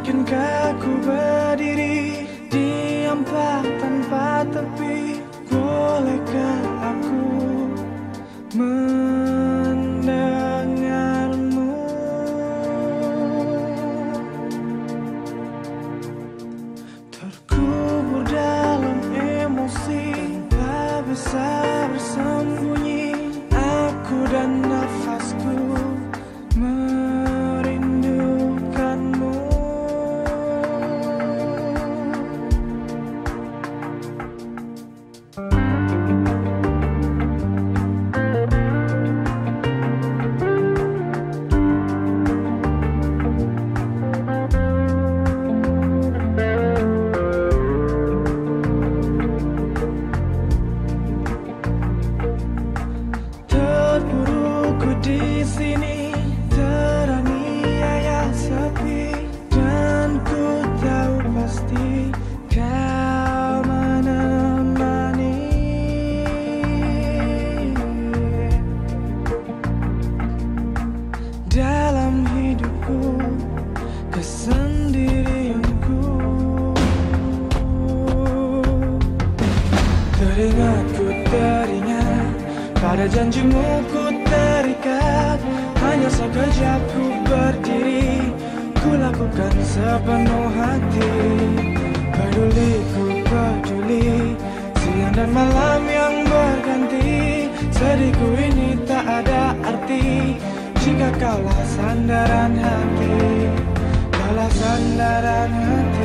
Yakinkah ku berdiri Diam tanpa tepi? Bolehkah aku mendengarmu? Terkubur dalam emosi Tak bisa bersembunyi. Aku dan nafasku sini teraniaya sepi dan ku tahu pasti kau menemani. Dalam hidupku kesendirianku Teringat ku teringat Pada janjimu ku terikat Hanya sekejap ku berdiri. Ku lakukan sepenuh hati. Peduli ku peduli. Siang dan malam yang berganti. Sedihku ini tak ada arti. Jika kaulah sandaran hati Kaulah sandaran hati